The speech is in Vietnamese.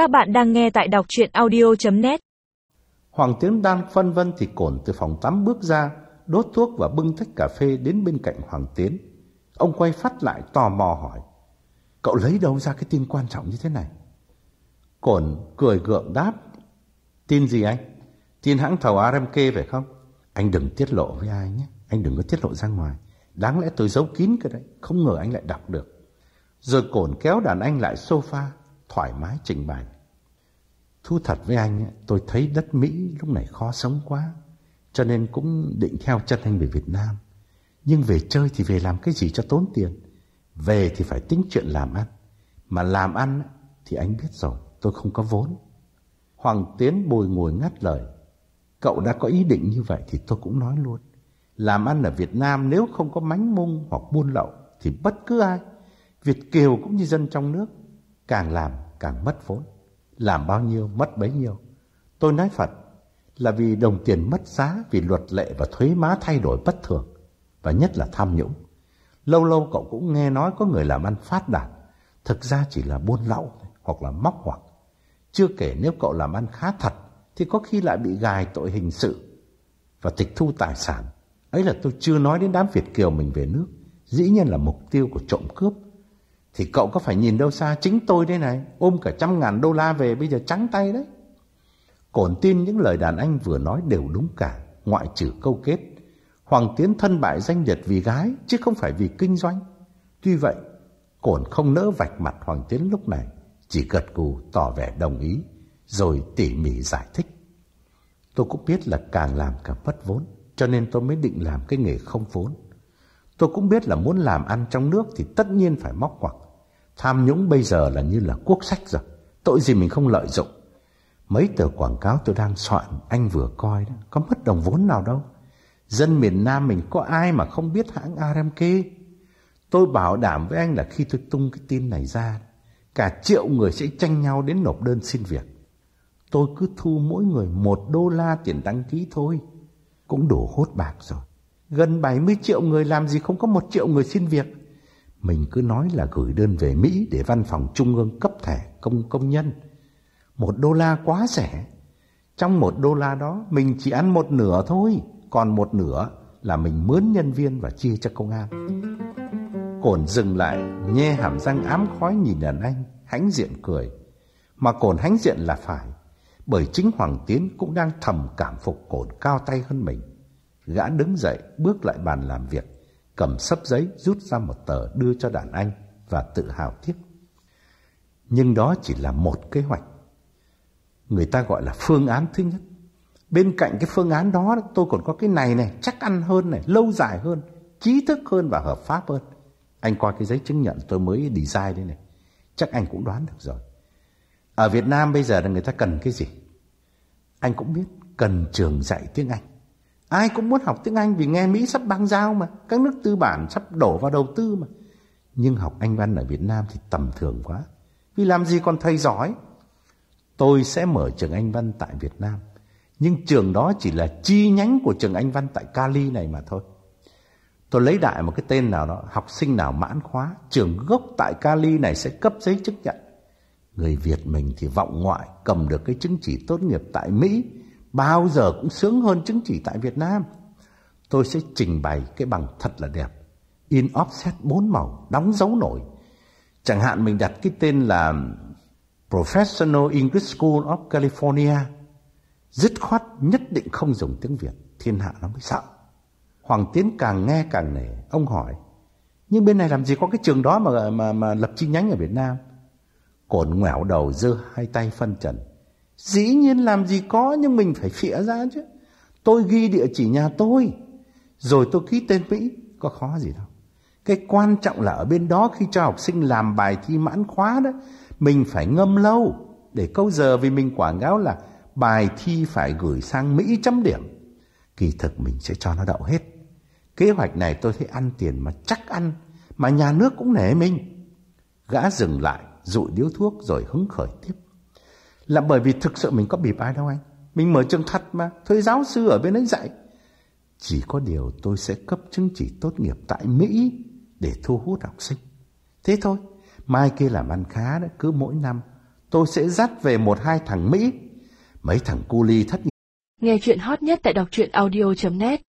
Các bạn đang nghe tại đọc chuyện audio.net Hoàng Tiến đang phân vân thì cổn từ phòng tắm bước ra, đốt thuốc và bưng tách cà phê đến bên cạnh Hoàng Tiến. Ông quay phát lại tò mò hỏi, cậu lấy đâu ra cái tin quan trọng như thế này? Cổn cười gượng đáp, tin gì anh? Tin hãng thầu RMK phải không? Anh đừng tiết lộ với ai nhé, anh đừng có tiết lộ ra ngoài. Đáng lẽ tôi giấu kín cái đấy, không ngờ anh lại đọc được. Rồi cổn kéo đàn anh lại sofa, thoải mái trình bày. Thu thật với anh, tôi thấy đất Mỹ lúc này khó sống quá, cho nên cũng định theo chân anh về Việt Nam. Nhưng về chơi thì về làm cái gì cho tốn tiền. Về thì phải tính chuyện làm ăn. Mà làm ăn thì anh biết rồi, tôi không có vốn. Hoàng Tiến bồi ngồi ngắt lời. Cậu đã có ý định như vậy thì tôi cũng nói luôn. Làm ăn ở Việt Nam nếu không có mánh mung hoặc buôn lậu thì bất cứ ai, Việt Kiều cũng như dân trong nước, càng làm càng mất vốn. Làm bao nhiêu mất bấy nhiêu. Tôi nói Phật là vì đồng tiền mất giá vì luật lệ và thuế má thay đổi bất thường và nhất là tham nhũng. Lâu lâu cậu cũng nghe nói có người làm ăn phát đạt, thực ra chỉ là buôn lậu hoặc là móc hoặc. Chưa kể nếu cậu làm ăn khá thật thì có khi lại bị gài tội hình sự và tịch thu tài sản. Ấy là tôi chưa nói đến đám Việt Kiều mình về nước, dĩ nhiên là mục tiêu của trộm cướp. Thì cậu có phải nhìn đâu xa chính tôi đây này, ôm cả trăm ngàn đô la về bây giờ trắng tay đấy. Cổn tin những lời đàn anh vừa nói đều đúng cả, ngoại trừ câu kết. Hoàng Tiến thân bại danh liệt vì gái, chứ không phải vì kinh doanh. Tuy vậy, Cổn không nỡ vạch mặt Hoàng Tiến lúc này, chỉ gật gù tỏ vẻ đồng ý, rồi tỉ mỉ giải thích. Tôi cũng biết là càng làm càng mất vốn, cho nên tôi mới định làm cái nghề không vốn. Tôi cũng biết là muốn làm ăn trong nước thì tất nhiên phải móc quặc. Tham nhũng bây giờ là như là quốc sách rồi, tội gì mình không lợi dụng. Mấy tờ quảng cáo tôi đang soạn, anh vừa coi đó, có mất đồng vốn nào đâu. Dân miền Nam mình có ai mà không biết hãng RMK. Tôi bảo đảm với anh là khi tôi tung cái tin này ra, cả triệu người sẽ tranh nhau đến nộp đơn xin việc. Tôi cứ thu mỗi người một đô la tiền đăng ký thôi, cũng đủ hốt bạc rồi. Gần 70 triệu người làm gì không có một triệu người xin việc. Mình cứ nói là gửi đơn về Mỹ để văn phòng trung ương cấp thẻ công công nhân. Một đô la quá rẻ. Trong một đô la đó mình chỉ ăn một nửa thôi. Còn một nửa là mình mướn nhân viên và chia cho công an. Cổn dừng lại, nhe hàm răng ám khói nhìn đàn anh, hãnh diện cười. Mà cổn hãnh diện là phải, bởi chính Hoàng Tiến cũng đang thầm cảm phục cổn cao tay hơn mình. Gã đứng dậy, bước lại bàn làm việc, cầm sấp giấy rút ra một tờ đưa cho đàn anh và tự hào tiếp. Nhưng đó chỉ là một kế hoạch. Người ta gọi là phương án thứ nhất. Bên cạnh cái phương án đó tôi còn có cái này này, chắc ăn hơn này, lâu dài hơn, trí thức hơn và hợp pháp hơn. Anh coi cái giấy chứng nhận tôi mới design đây này. Chắc anh cũng đoán được rồi. Ở Việt Nam bây giờ là người ta cần cái gì? Anh cũng biết, cần trường dạy tiếng Anh. Ai cũng muốn học tiếng Anh vì nghe Mỹ sắp băng giao mà. Các nước tư bản sắp đổ vào đầu tư mà. Nhưng học Anh văn ở Việt Nam thì tầm thường quá. Vì làm gì còn thầy giỏi. Tôi sẽ mở trường Anh văn tại Việt Nam. Nhưng trường đó chỉ là chi nhánh của trường Anh văn tại Cali này mà thôi. Tôi lấy đại một cái tên nào đó, học sinh nào mãn khóa, trường gốc tại Cali này sẽ cấp giấy chứng nhận. Người Việt mình thì vọng ngoại, cầm được cái chứng chỉ tốt nghiệp tại Mỹ, bao giờ cũng sướng hơn chứng chỉ tại Việt Nam. Tôi sẽ trình bày cái bằng thật là đẹp. In offset bốn màu, đóng dấu nổi. Chẳng hạn mình đặt cái tên là Professional English School of California. Dứt khoát nhất định không dùng tiếng Việt, thiên hạ nó mới sợ. Hoàng Tiến càng nghe càng nể, ông hỏi. Nhưng bên này làm gì có cái trường đó mà mà, mà lập chi nhánh ở Việt Nam? Cổn ngoẻo đầu giơ hai tay phân trần. Dĩ nhiên làm gì có nhưng mình phải phịa ra chứ. Tôi ghi địa chỉ nhà tôi. Rồi tôi ký tên Mỹ. Có khó gì đâu. Cái quan trọng là ở bên đó khi cho học sinh làm bài thi mãn khóa đó. Mình phải ngâm lâu. Để câu giờ vì mình quảng cáo là bài thi phải gửi sang Mỹ chấm điểm. Kỳ thực mình sẽ cho nó đậu hết. Kế hoạch này tôi thấy ăn tiền mà chắc ăn. Mà nhà nước cũng nể mình. Gã dừng lại, dụi điếu thuốc rồi hứng khởi tiếp. Là bởi vì thực sự mình có bịp ai đâu anh. Mình mở trường thật mà, thuê giáo sư ở bên ấy dạy. Chỉ có điều tôi sẽ cấp chứng chỉ tốt nghiệp tại Mỹ để thu hút học sinh. Thế thôi, mai kia làm ăn khá đó, cứ mỗi năm tôi sẽ dắt về một hai thằng Mỹ. Mấy thằng cu ly thất Nghe chuyện hot nhất tại đọc truyện audio.net